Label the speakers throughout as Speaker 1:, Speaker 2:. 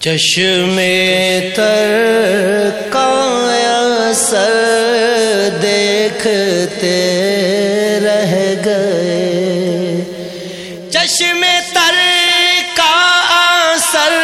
Speaker 1: چشم تر کا سر دیکھتے رہ گئے۔ چشم تر کا سر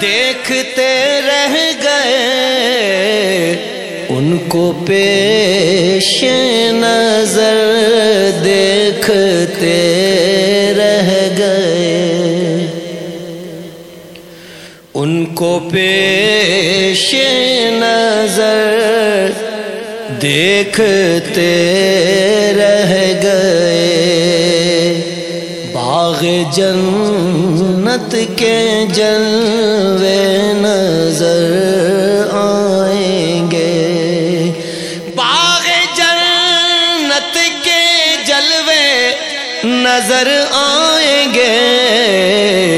Speaker 1: دیکھتے رہ گئے۔ ان کو پیش نظر دیکھتے کو پیش نظر دیکھتے رہ گئے۔ باغ جنت کے جلوے نظر آئیں گے۔ باغ جنت کے جلوے نظر آئیں گے۔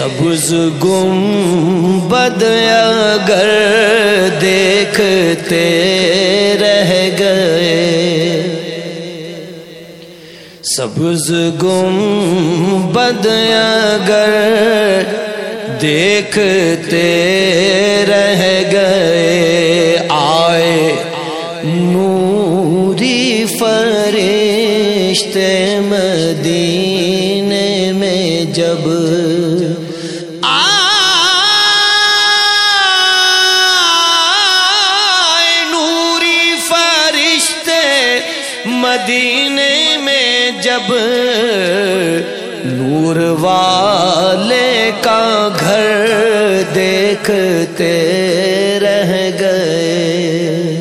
Speaker 1: سبز گم اگر دیکھتے رہ گئے۔ سبز گم اگر دیکھتے رہ گئے۔ آئے نوری فرشتے مدینے مدینے میں جب نور والے کا گھر دیکھتے رہ گئے۔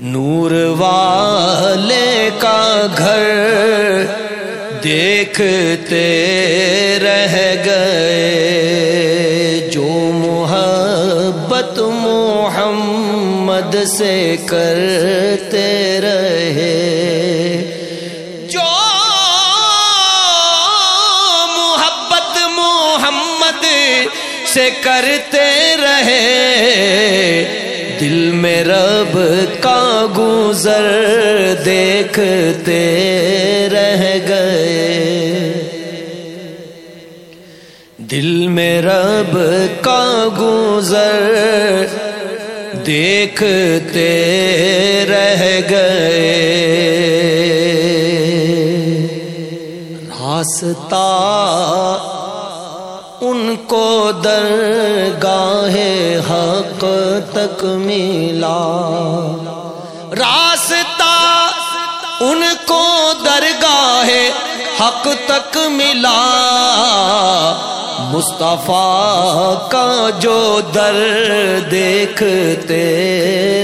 Speaker 1: نور والے کا گھر دیکھتے رہ گئے۔ سے کرتے رہے۔ جو محبت محمد سے کرتے رہے۔ دل میں رب کا گزر دیکھتے رہ گئے۔ دل میں رب کا گزر دیکھتے رہ گئے۔ راستہ ان کو درگاہ حق تک ملا۔ راستہ ان کو درگاہ حق تک ملا۔ مصطفیٰ کا جو در دیکھتے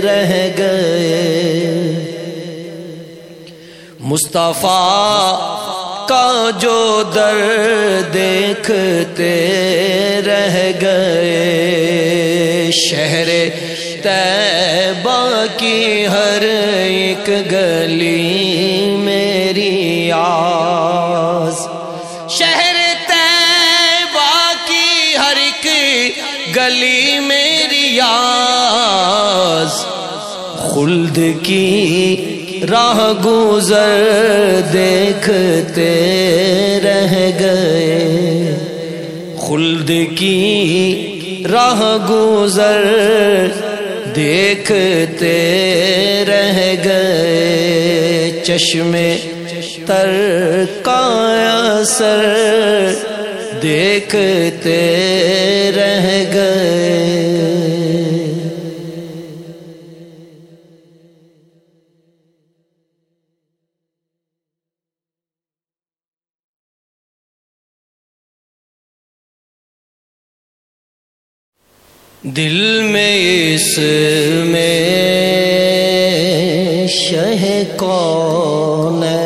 Speaker 1: رہ گئے۔ مصطفیٰ کا جو در دیکھتے رہ گئے۔ شہر تیبہ کی ہر ایک گلی میری آس شہر تیبہ کی ہر ایک گلی میری آس خلد کی راہ گزر دیکھتے رہ گئے۔ خلد کی راہ گزر دیکھتے رہ گئے۔ چشمے کا اثر دیکھتے رہ گئے۔ دل میں اس میں شہ کون بسارا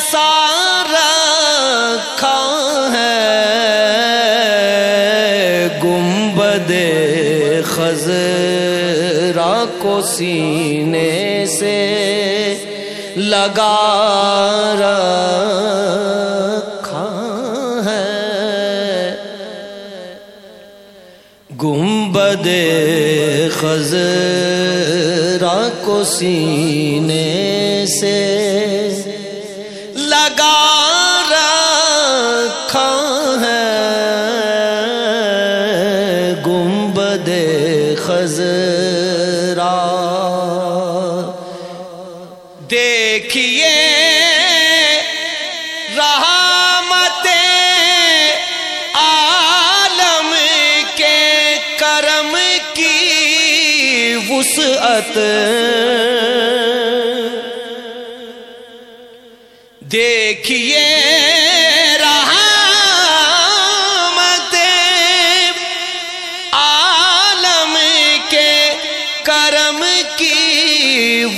Speaker 1: بسا رکھا ہے۔ گنبد خزرا کو سینے سے لگا رکھا ہے۔ گنبد خزرا کو سینے سے خزرا دیکھیے رحمت عالم کے کرم کی وسعت۔ دیکھیے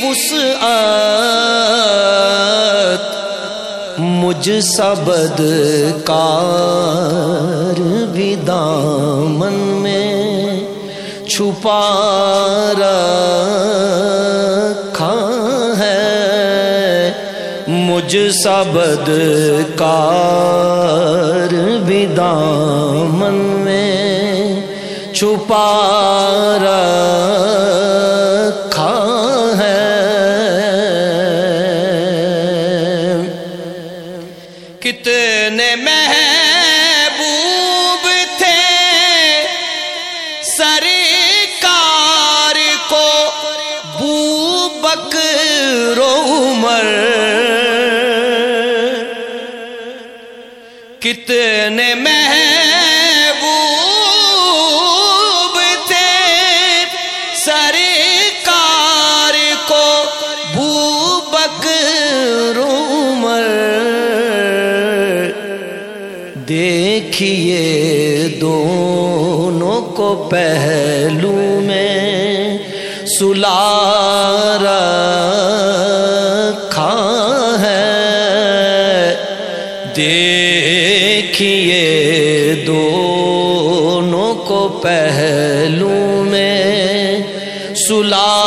Speaker 1: وسعت مجھ سبد کار بھی دامن میں چھپا رکھا ہے۔ مجھ سبد کار بھی دامن میں چھپا رکھا دیکھیے دونوں کو پہلو میں سلا رکھا ہے۔ دیکھیے دونوں کو پہلو میں سلا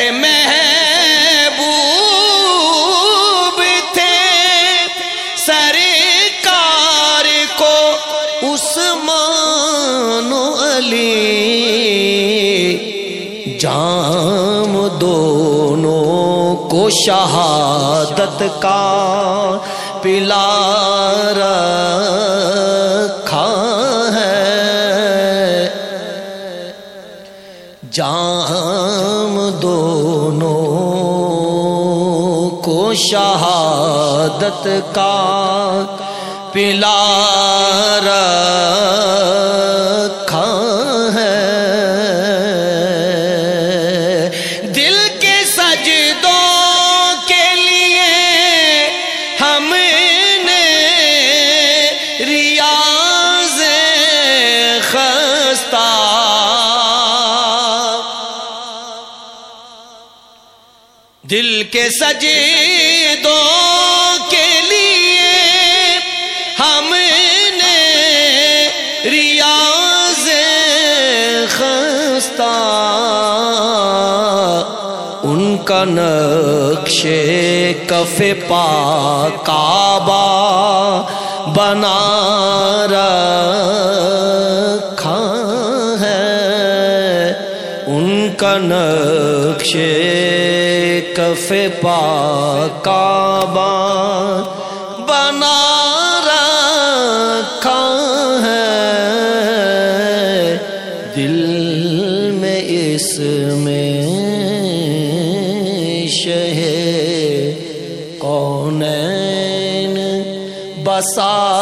Speaker 1: کیسے محبوب تھے۔ سرکار کو عثمان و علی جام دونوں کو شہادت کا پلا رکھا ہے۔ جام شہادت کا پلا رکھا ہے۔ دل کے سجدوں کے لیے ہم نے ریاض خستہ۔ دل کے سجدوں ان کا نقش کف پا کعبہ بنا رکھا ہے۔ ان کا نقش کف پا کعبہ بنا رکھا ہے۔ دل میں اس میں شہ کونین بسارا